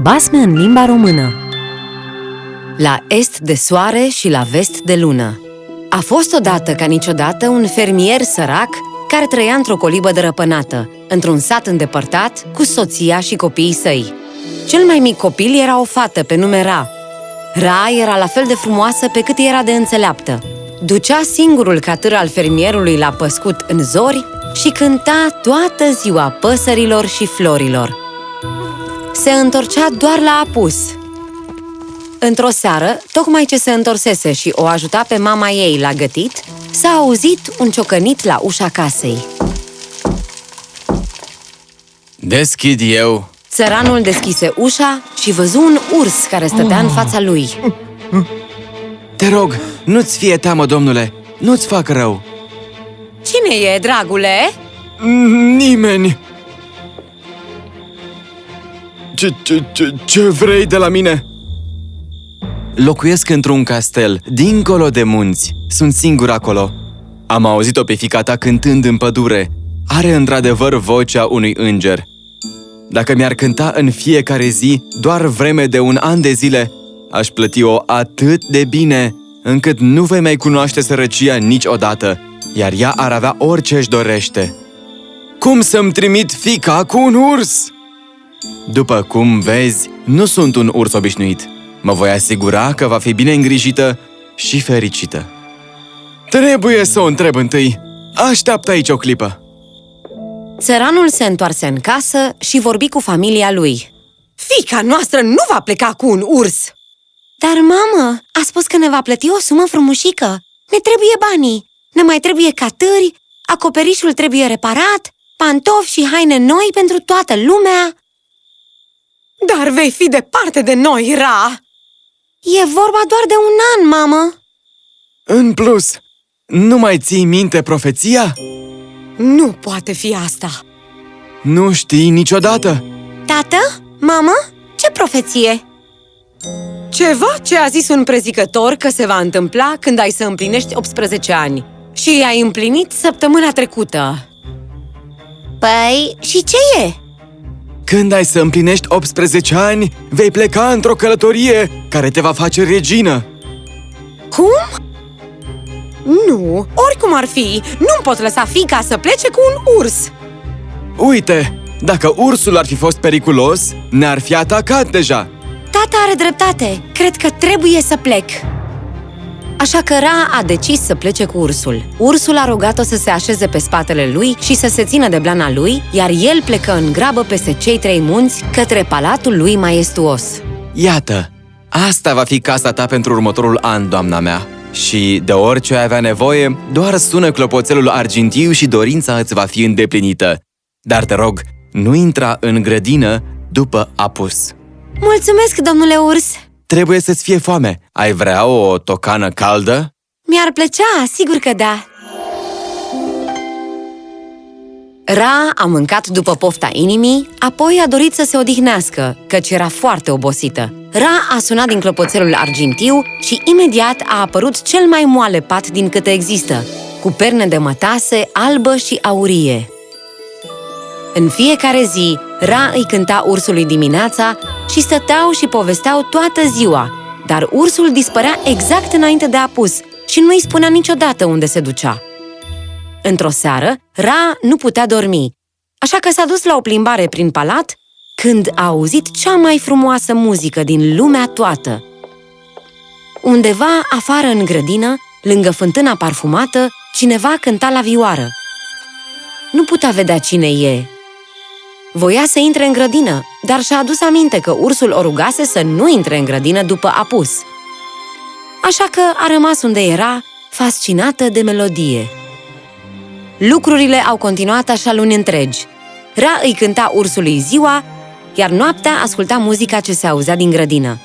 Basme în limba română La est de soare și la vest de lună A fost odată ca niciodată un fermier sărac care trăia într-o colibă dărăpânată, într-un sat îndepărtat, cu soția și copiii săi. Cel mai mic copil era o fată pe nume Ra. Ra era la fel de frumoasă pe cât era de înțeleaptă. Ducea singurul catâr al fermierului la păscut în zori și cânta toată ziua păsărilor și florilor. Se întorcea doar la apus. Într-o seară, tocmai ce se întorsese și o ajuta pe mama ei la gătit, s-a auzit un ciocănit la ușa casei. Deschid eu! Țăranul deschise ușa și văzu un urs care stătea în fața lui. Te rog, nu-ți fie teamă, domnule! Nu-ți fac rău! Cine e, dragule? Nimeni! Ce, ce, ce, ce vrei de la mine? Locuiesc într-un castel, dincolo de munți. Sunt singur acolo. Am auzit-o pe fica ta cântând în pădure. Are într-adevăr vocea unui înger. Dacă mi-ar cânta în fiecare zi, doar vreme de un an de zile, aș plăti-o atât de bine, încât nu vei mai cunoaște sărăcia niciodată, iar ea ar avea orice își dorește. Cum să-mi trimit fica cu un urs? După cum vezi, nu sunt un urs obișnuit. Mă voi asigura că va fi bine îngrijită și fericită. Trebuie să o întreb întâi. Așteaptă aici o clipă. Țăranul se întoarse în casă și vorbi cu familia lui. Fica noastră nu va pleca cu un urs! Dar, mamă, a spus că ne va plăti o sumă frumușică. Ne trebuie banii. Ne mai trebuie catâri, acoperișul trebuie reparat, pantofi și haine noi pentru toată lumea. Dar vei fi departe de noi, Ra! E vorba doar de un an, mamă! În plus, nu mai ții minte profeția? Nu poate fi asta! Nu știi niciodată? Tată? Mamă? Ce profeție? Ceva ce a zis un prezicător că se va întâmpla când ai să împlinești 18 ani. Și ai împlinit săptămâna trecută. Păi, și ce e? Când ai să împlinești 18 ani, vei pleca într-o călătorie care te va face regină. Cum? Nu, oricum ar fi, nu-mi pot lăsa fica să plece cu un urs! Uite, dacă ursul ar fi fost periculos, ne-ar fi atacat deja. Tata are dreptate, cred că trebuie să plec. Așa că Ra a decis să plece cu ursul. Ursul a rugat-o să se așeze pe spatele lui și să se țină de blana lui, iar el plecă în grabă peste cei trei munți către palatul lui maestuos. Iată, asta va fi casa ta pentru următorul an, doamna mea. Și de orice ai avea nevoie, doar sună clopoțelul argintiu și dorința îți va fi îndeplinită. Dar te rog, nu intra în grădină după apus. Mulțumesc, domnule urs! Trebuie să-ți fie foame. Ai vrea o tocană caldă? Mi-ar plăcea, sigur că da! Ra a mâncat după pofta inimii, apoi a dorit să se odihnească, căci era foarte obosită. Ra a sunat din clopoțelul argintiu și imediat a apărut cel mai moale pat din câte există, cu perne de mătase albă și aurie. În fiecare zi, Ra îi cânta ursului dimineața și stăteau și povesteau toată ziua, dar ursul dispărea exact înainte de apus și nu îi spunea niciodată unde se ducea. Într-o seară, Ra nu putea dormi, așa că s-a dus la o plimbare prin palat când a auzit cea mai frumoasă muzică din lumea toată. Undeva afară în grădină, lângă fântâna parfumată, cineva cânta la vioară. Nu putea vedea cine e. Voia să intre în grădină, dar și-a adus aminte că ursul o rugase să nu intre în grădină după apus. Așa că a rămas unde era, fascinată de melodie. Lucrurile au continuat așa luni întregi. Ra îi cânta ursului ziua, iar noaptea asculta muzica ce se auzea din grădină.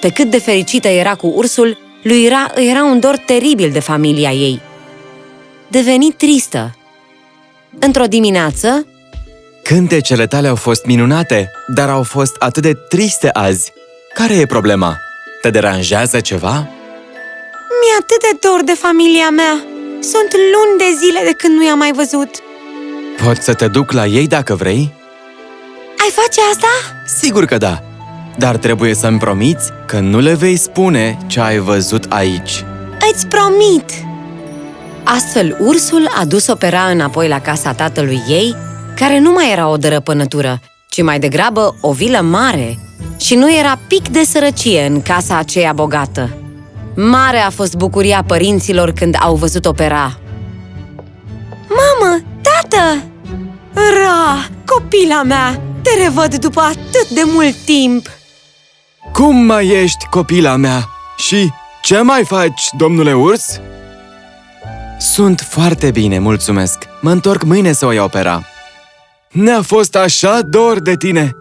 Pe cât de fericită era cu ursul, lui Ra îi era un dor teribil de familia ei. Deveni tristă. Într-o dimineață... Cântecele tale au fost minunate, dar au fost atât de triste azi. Care e problema? Te deranjează ceva? Mi-e atât de dor de familia mea! Sunt luni de zile de când nu i-am mai văzut. Pot să te duc la ei dacă vrei? Ai face asta? Sigur că da, dar trebuie să-mi promiți că nu le vei spune ce ai văzut aici. Îți promit! Astfel, ursul a dus-o pe Ra înapoi la casa tatălui ei, care nu mai era o dărăpânătură, ci mai degrabă o vilă mare și nu era pic de sărăcie în casa aceea bogată. Mare a fost bucuria părinților când au văzut opera. Mamă, tată! Ra, copila mea! Te revăd după atât de mult timp! Cum mai ești, copila mea? Și ce mai faci, domnule urs? Sunt foarte bine, mulțumesc. Mă întorc mâine să o iau opera. Ne-a fost așa dor de tine!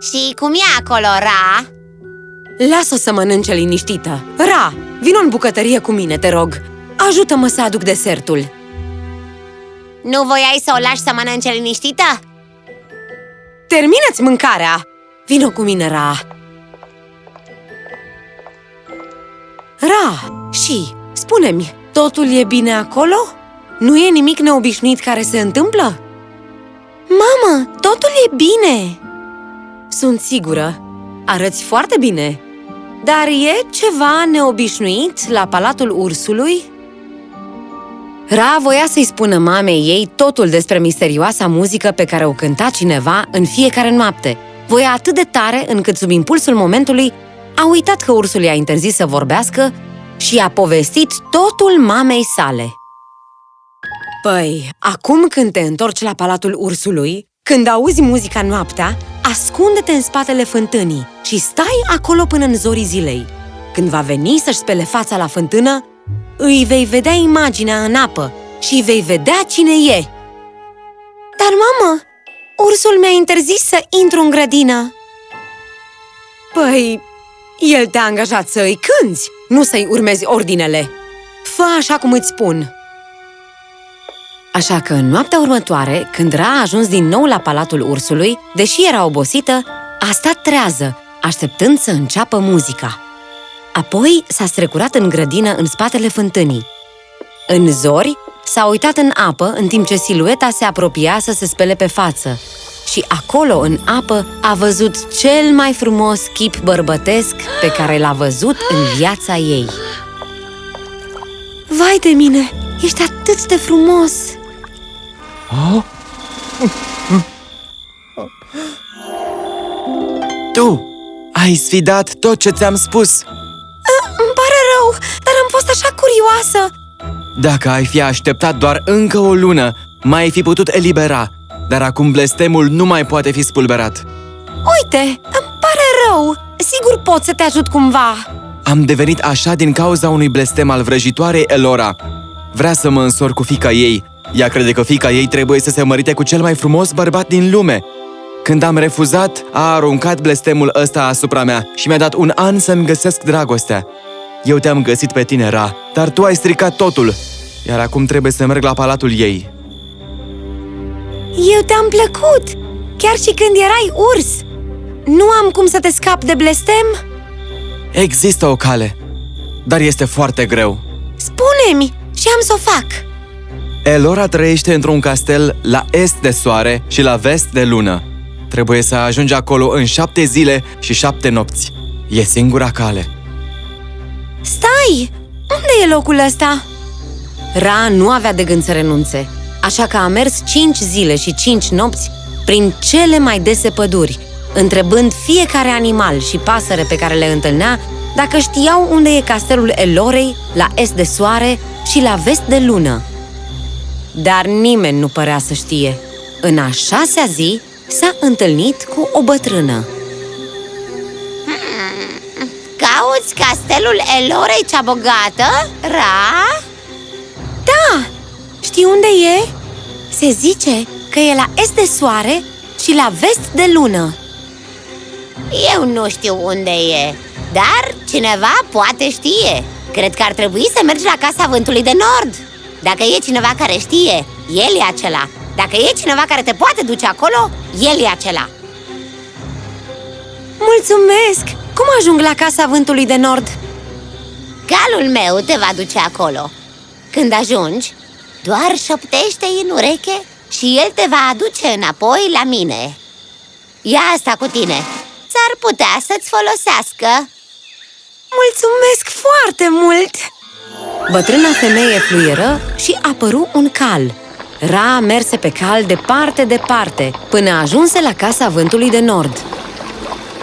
Și cum e acolo, Ra? Lasă-o să mănânce liniștită. Ra, vino în bucătărie cu mine, te rog. Ajută-mă să aduc desertul. Nu voiai să o lași să mănânce liniștită? Termină-ți mâncarea! Vino cu mine, Ra! Ra, și, spune-mi, totul e bine acolo? Nu e nimic neobișnuit care se întâmplă? Mamă, totul e bine! Sunt sigură, arăți foarte bine Dar e ceva neobișnuit la palatul ursului? Ra voia să-i spună mamei ei totul despre misterioasa muzică pe care o cânta cineva în fiecare noapte. Voia atât de tare încât sub impulsul momentului a uitat că ursul i-a interzis să vorbească și a povestit totul mamei sale. Păi, acum când te întorci la palatul ursului, când auzi muzica noaptea, ascunde-te în spatele fântânii și stai acolo până în zorii zilei. Când va veni să-și spele fața la fântână, îi vei vedea imaginea în apă și vei vedea cine e. Dar, mamă, ursul mi-a interzis să intru în grădină. Păi, el te-a angajat să îi cânți, nu să-i urmezi ordinele. Fă așa cum îți spun. Așa că în noaptea următoare, când Ra a ajuns din nou la palatul ursului, deși era obosită, a stat trează, așteptând să înceapă muzica. Apoi s-a strecurat în grădină în spatele fântânii. În zori, s-a uitat în apă în timp ce silueta se apropia să se spele pe față. Și acolo, în apă, a văzut cel mai frumos chip bărbătesc pe care l-a văzut în viața ei. Vai de mine! Ești atât de frumos! Oh? Tu ai sfidat tot ce ți-am spus! Îmi pare rău, dar am fost așa curioasă! Dacă ai fi așteptat doar încă o lună, mai ai fi putut elibera, dar acum blestemul nu mai poate fi spulberat. Uite, îmi pare rău! Sigur pot să te ajut cumva! Am devenit așa din cauza unui blestem al vrăjitoarei Elora. Vrea să mă însor cu fica ei. Ea crede că fica ei trebuie să se mărite cu cel mai frumos bărbat din lume. Când am refuzat, a aruncat blestemul ăsta asupra mea și mi-a dat un an să-mi găsesc dragostea. Eu te-am găsit pe tine, Ra, dar tu ai stricat totul, iar acum trebuie să merg la palatul ei. Eu te-am plăcut, chiar și când erai urs! Nu am cum să te scap de blestem? Există o cale, dar este foarte greu. Spune-mi și am să o fac! Elora trăiește într-un castel la est de soare și la vest de lună. Trebuie să ajungi acolo în șapte zile și șapte nopți. E singura cale. Stai! Unde e locul ăsta? Ra nu avea de gând să renunțe, așa că a mers cinci zile și cinci nopți prin cele mai dese păduri, întrebând fiecare animal și pasăre pe care le întâlnea dacă știau unde e castelul Elorei, la est de soare și la vest de lună. Dar nimeni nu părea să știe. În a șasea zi s-a întâlnit cu o bătrână. Cauți castelul Elorei cea bogată, Ra? Da! Știi unde e? Se zice că e la est de soare și la vest de lună. Eu nu știu unde e, dar cineva poate știe Cred că ar trebui să mergi la Casa Vântului de Nord Dacă e cineva care știe, el e acela Dacă e cineva care te poate duce acolo, el e acela Mulțumesc! Cum ajung la Casa Vântului de Nord? Calul meu te va duce acolo Când ajungi, doar șoptește-i în ureche și el te va aduce înapoi la mine Ia asta cu tine S-ar putea să-ți folosească Mulțumesc foarte mult! Bătrâna femeie fluieră și apăru un cal. Ra merse pe cal departe, departe, până ajunse la casa vântului de nord.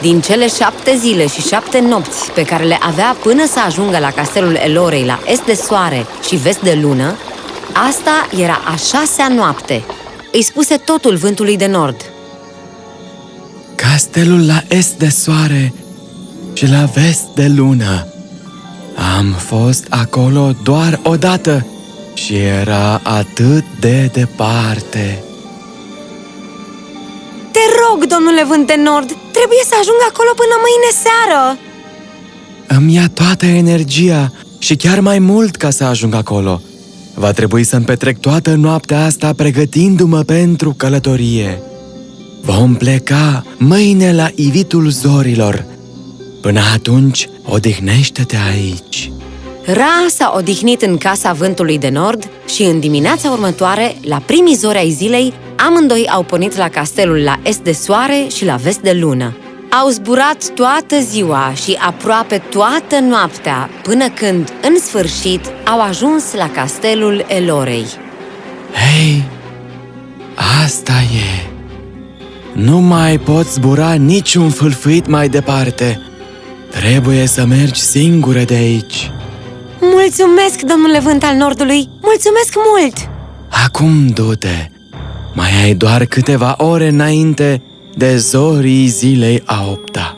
Din cele șapte zile și șapte nopți pe care le avea până să ajungă la castelul Elorei la est de soare și vest de lună, asta era a șasea noapte. Îi spuse totul vântului de nord. Castelul la est de soare și la vest de lună. Am fost acolo doar o dată și era atât de departe. Te rog, domnule vânt de nord, trebuie să ajung acolo până mâine seară! Îmi ia toată energia și chiar mai mult ca să ajung acolo. Va trebui să-mi petrec toată noaptea asta pregătindu-mă pentru călătorie. Vom pleca mâine la ivitul zorilor. Până atunci, odihnește-te aici. Ra s-a odihnit în casa vântului de nord și în dimineața următoare, la primii zori ai zilei, amândoi au pornit la castelul la est de soare și la vest de lună. Au zburat toată ziua și aproape toată noaptea, până când, în sfârșit, au ajuns la castelul Elorei. Hei, asta e. Nu mai pot zbura niciun fâlfâit mai departe. Trebuie să mergi singură de aici. Mulțumesc, domnule vânt al nordului! Mulțumesc mult! Acum du-te! Mai ai doar câteva ore înainte de zorii zilei a opta.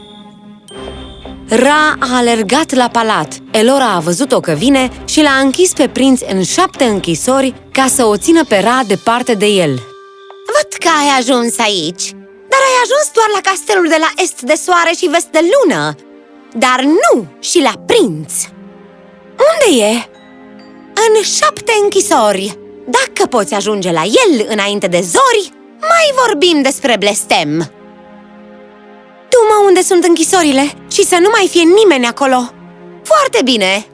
Ra a alergat la palat. Elora a văzut-o că vine și l-a închis pe prinț în șapte închisori ca să o țină pe Ra departe de el. Văd că ai ajuns aici Dar ai ajuns doar la castelul de la est de soare și vest de lună Dar nu și la prinț Unde e? În șapte închisori Dacă poți ajunge la el înainte de zori Mai vorbim despre blestem Du-mă unde sunt închisorile și să nu mai fie nimeni acolo! Foarte bine!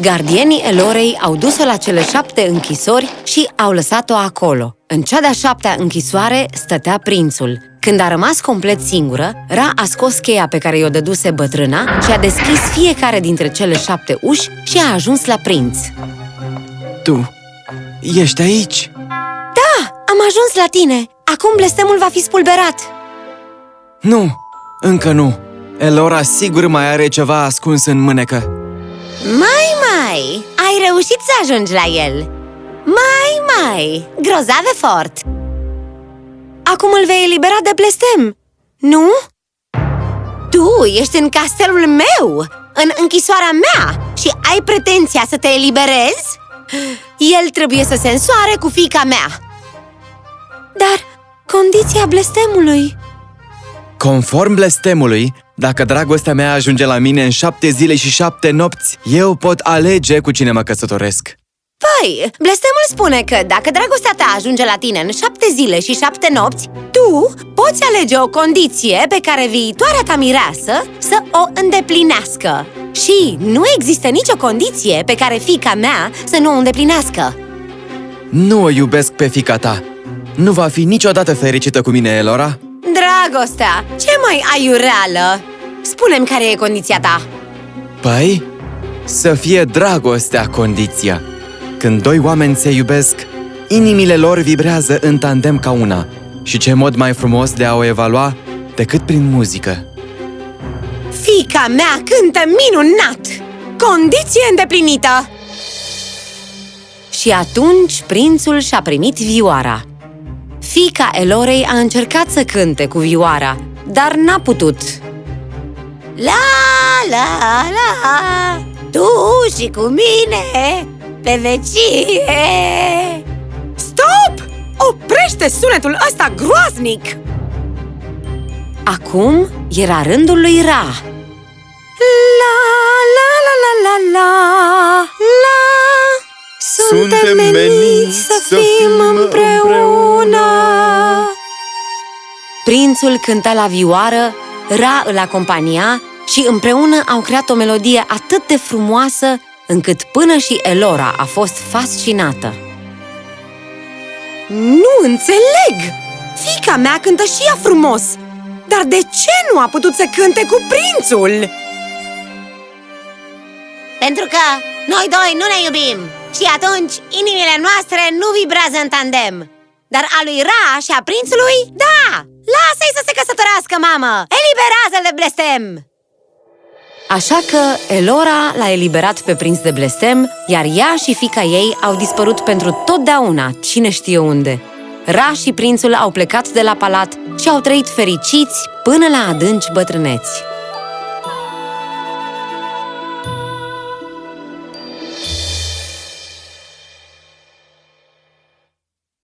Gardienii Elorei au dus-o la cele șapte închisori și au lăsat-o acolo. În cea de-a șaptea închisoare stătea prințul. Când a rămas complet singură, Ra a scos cheia pe care i-o dăduse bătrâna și a deschis fiecare dintre cele șapte uși și a ajuns la prinț. Tu, ești aici? Da, am ajuns la tine! Acum blestemul va fi spulberat! Nu, încă nu. Elora sigur mai are ceva ascuns în mânecă. Mai, mai! Ai reușit să ajungi la el! Mai, mai! Grozav efort! Acum îl vei elibera de blestem, nu? Tu ești în castelul meu, în închisoarea mea și ai pretenția să te eliberezi? El trebuie să se însoare cu fica mea Dar condiția blestemului... Conform blestemului, dacă dragostea mea ajunge la mine în șapte zile și șapte nopți, eu pot alege cu cine mă căsătoresc. Păi, blestemul spune că dacă dragostea ta ajunge la tine în șapte zile și șapte nopți Tu poți alege o condiție pe care viitoarea ta mireasă să o îndeplinească Și nu există nicio condiție pe care fica mea să nu o îndeplinească Nu o iubesc pe fica ta. Nu va fi niciodată fericită cu mine, Elora. Dragostea, ce mai aiureală? Spune-mi care e condiția ta Păi, să fie dragostea condiția. Când doi oameni se iubesc, inimile lor vibrează în tandem ca una. Și ce mod mai frumos de a o evalua decât prin muzică. Fica mea cântă minunat! Condiție îndeplinită! Și atunci prințul și-a primit vioara. Fica Elorei a încercat să cânte cu vioara, dar n-a putut. La, la, la, tu și cu mine, pe vecie! Stop! Oprește sunetul ăsta groaznic! Acum era rândul lui Ra. La, la, la, la, la, la, la Suntem meniți să fim împreună Prințul cânta la vioară, Ra îl acompania și împreună au creat o melodie atât de frumoasă încât până și Elora a fost fascinată. Nu înțeleg! Fica mea cântă și ea frumos Dar de ce nu a putut să cânte cu prințul? Pentru că noi doi nu ne iubim Și atunci inimile noastre nu vibrează în tandem Dar a lui Ra și a prințului, da! Lasă-i să se căsătorească, mamă! Eliberează-l de blestem! Așa că Elora l-a eliberat pe prinț de blestem, iar ea și fica ei au dispărut pentru totdeauna, cine știe unde. Ra și prințul au plecat de la palat și au trăit fericiți până la adânci bătrâneți.